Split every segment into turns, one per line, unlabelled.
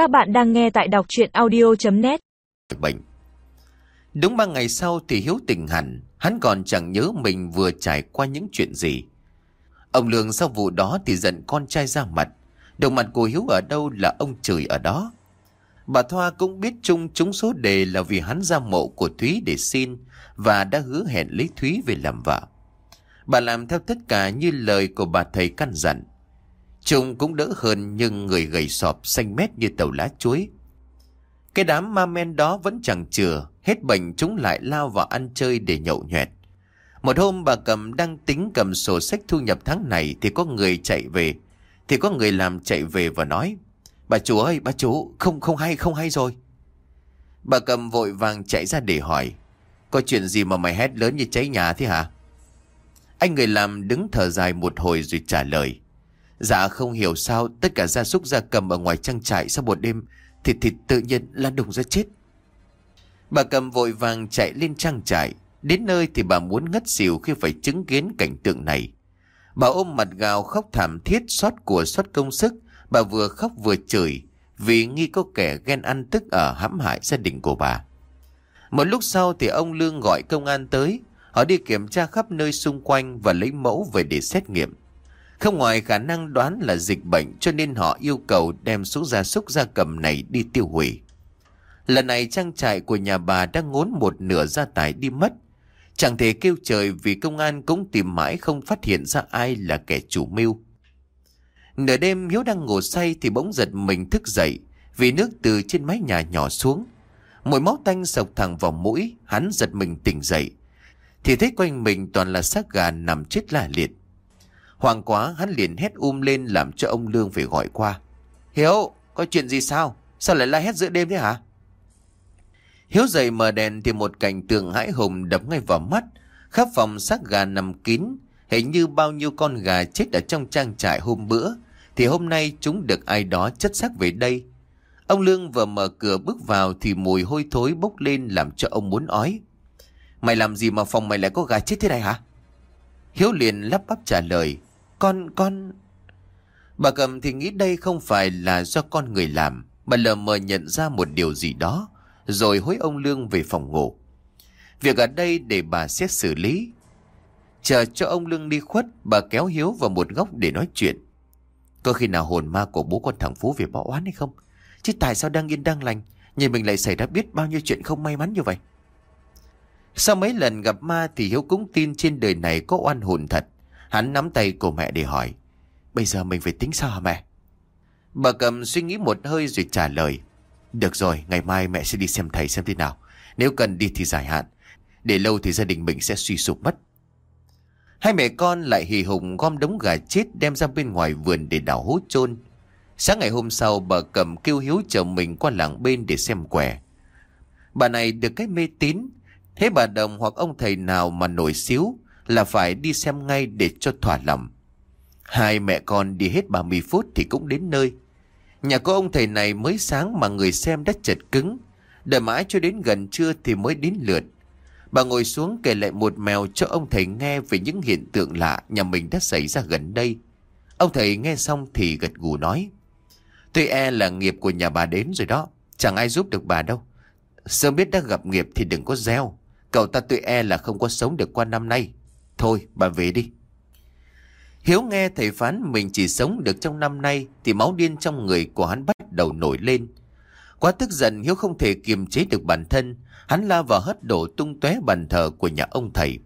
Các bạn đang nghe tại đọc chuyện audio.net
Bệnh. Đúng ba ngày sau thì Hiếu tỉnh hẳn, Hắn còn chẳng nhớ mình vừa trải qua những chuyện gì. Ông Lương sau vụ đó thì giận con trai ra mặt. Đầu mặt của Hiếu ở đâu là ông chửi ở đó. Bà Thoa cũng biết chung chúng số đề là vì hắn ra mộ của Thúy để xin Và đã hứa hẹn lấy Thúy về làm vợ. Bà làm theo tất cả như lời của bà thầy căn dặn. Trông cũng đỡ hơn nhưng người gầy sọp xanh mét như tàu lá chuối. Cái đám ma men đó vẫn chẳng chừa, hết bệnh chúng lại lao vào ăn chơi để nhậu nhẹt. Một hôm bà cầm đang tính cầm sổ sách thu nhập tháng này thì có người chạy về. Thì có người làm chạy về và nói Bà chủ ơi, bà chủ, không không hay, không hay rồi. Bà cầm vội vàng chạy ra để hỏi Có chuyện gì mà mày hét lớn như cháy nhà thế hả? Anh người làm đứng thở dài một hồi rồi trả lời Dạ không hiểu sao tất cả gia súc gia cầm ở ngoài trang trại sau một đêm, thịt thịt tự nhiên lan đùng ra chết. Bà cầm vội vàng chạy lên trang trại. Đến nơi thì bà muốn ngất xỉu khi phải chứng kiến cảnh tượng này. Bà ôm mặt gào khóc thảm thiết, xót của xót công sức. Bà vừa khóc vừa chửi, vì nghi có kẻ ghen ăn tức ở hãm hại gia đình của bà. Một lúc sau thì ông Lương gọi công an tới. Họ đi kiểm tra khắp nơi xung quanh và lấy mẫu về để xét nghiệm. Không ngoài khả năng đoán là dịch bệnh cho nên họ yêu cầu đem số gia súc gia cầm này đi tiêu hủy. Lần này trang trại của nhà bà đang ngốn một nửa gia tài đi mất. Chẳng thể kêu trời vì công an cũng tìm mãi không phát hiện ra ai là kẻ chủ mưu. Nửa đêm Hiếu đang ngủ say thì bỗng giật mình thức dậy vì nước từ trên mái nhà nhỏ xuống. Mùi máu tanh sộc thẳng vào mũi, hắn giật mình tỉnh dậy. Thì thấy quanh mình toàn là xác gà nằm chết la liệt. Hoàng quá hắn liền hét um lên làm cho ông Lương phải gọi qua. Hiếu, có chuyện gì sao? Sao lại la hét giữa đêm thế hả? Hiếu dậy mở đèn thì một cảnh tượng hãi hùng đập ngay vào mắt. Khắp phòng xác gà nằm kín, hình như bao nhiêu con gà chết ở trong trang trại hôm bữa. Thì hôm nay chúng được ai đó chất xác về đây. Ông Lương vừa mở cửa bước vào thì mùi hôi thối bốc lên làm cho ông muốn ói. Mày làm gì mà phòng mày lại có gà chết thế này hả? Hiếu liền lắp bắp trả lời. Con, con... Bà cầm thì nghĩ đây không phải là do con người làm, bà lờ mờ nhận ra một điều gì đó, rồi hối ông Lương về phòng ngủ. Việc ở đây để bà xét xử lý. Chờ cho ông Lương đi khuất, bà kéo Hiếu vào một góc để nói chuyện. Có khi nào hồn ma của bố con thằng Phú về bỏ oán hay không? Chứ tại sao đang yên đang lành, nhìn mình lại xảy ra biết bao nhiêu chuyện không may mắn như vậy? Sau mấy lần gặp ma thì Hiếu cũng tin trên đời này có oan hồn thật. Hắn nắm tay của mẹ để hỏi. Bây giờ mình phải tính sao hả mẹ? Bà cầm suy nghĩ một hơi rồi trả lời. Được rồi, ngày mai mẹ sẽ đi xem thầy xem thế nào. Nếu cần đi thì dài hạn. Để lâu thì gia đình mình sẽ suy sụp mất. Hai mẹ con lại hì hùng gom đống gà chết đem ra bên ngoài vườn để đào hố chôn. Sáng ngày hôm sau bà cầm kêu hiếu chồng mình qua làng bên để xem quẻ. Bà này được cái mê tín. Thế bà đồng hoặc ông thầy nào mà nổi xíu là phải đi xem ngay để cho thỏa lòng. Hai mẹ con đi hết 30 phút thì cũng đến nơi. Nhà có ông thầy này mới sáng mà người xem đã chật cứng. Đợi mãi cho đến gần trưa thì mới đến lượt. Bà ngồi xuống kể lại một mèo cho ông thầy nghe về những hiện tượng lạ nhà mình đã xảy ra gần đây. Ông thầy nghe xong thì gật gù nói. Tuy e là nghiệp của nhà bà đến rồi đó. Chẳng ai giúp được bà đâu. Sớm biết đã gặp nghiệp thì đừng có gieo. Cậu ta tuy e là không có sống được qua năm nay. Thôi bà về đi. Hiếu nghe thầy phán mình chỉ sống được trong năm nay thì máu điên trong người của hắn bắt đầu nổi lên. Quá tức giận Hiếu không thể kiềm chế được bản thân, hắn la vào hất đổ tung tóe bàn thờ của nhà ông thầy.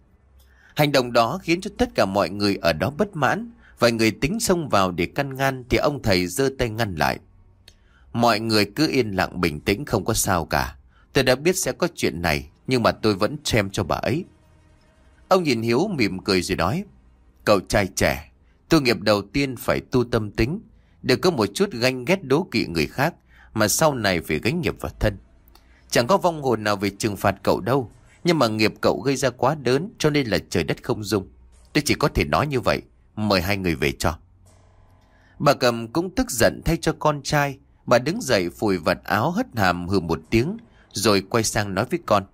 Hành động đó khiến cho tất cả mọi người ở đó bất mãn, vài người tính xông vào để căn ngăn thì ông thầy giơ tay ngăn lại. Mọi người cứ yên lặng bình tĩnh không có sao cả. Tôi đã biết sẽ có chuyện này, nhưng mà tôi vẫn xem cho bà ấy. Ông nhìn Hiếu mỉm cười rồi nói. Cậu trai trẻ, tu nghiệp đầu tiên phải tu tâm tính. Đừng có một chút ganh ghét đố kỵ người khác, mà sau này phải gánh nghiệp vào thân. Chẳng có vong hồn nào về trừng phạt cậu đâu, nhưng mà nghiệp cậu gây ra quá đớn cho nên là trời đất không dung. Tôi chỉ có thể nói như vậy, mời hai người về cho. Bà cầm cũng tức giận thay cho con trai, bà đứng dậy phủi vặt áo hất hàm hừ một tiếng, rồi quay sang nói với con.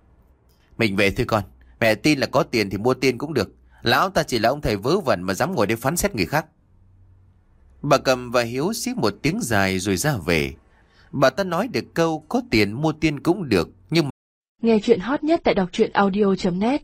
Mình về thôi con, Mẹ tin là có tiền thì mua tiền cũng được. Lão ta chỉ là ông thầy vớ vẩn mà dám ngồi đây phán xét người khác. Bà cầm và Hiếu xí một tiếng dài rồi ra về. Bà ta nói được câu có tiền mua tiên cũng được, nhưng
Nghe chuyện hot nhất tại đọc truyện audio.net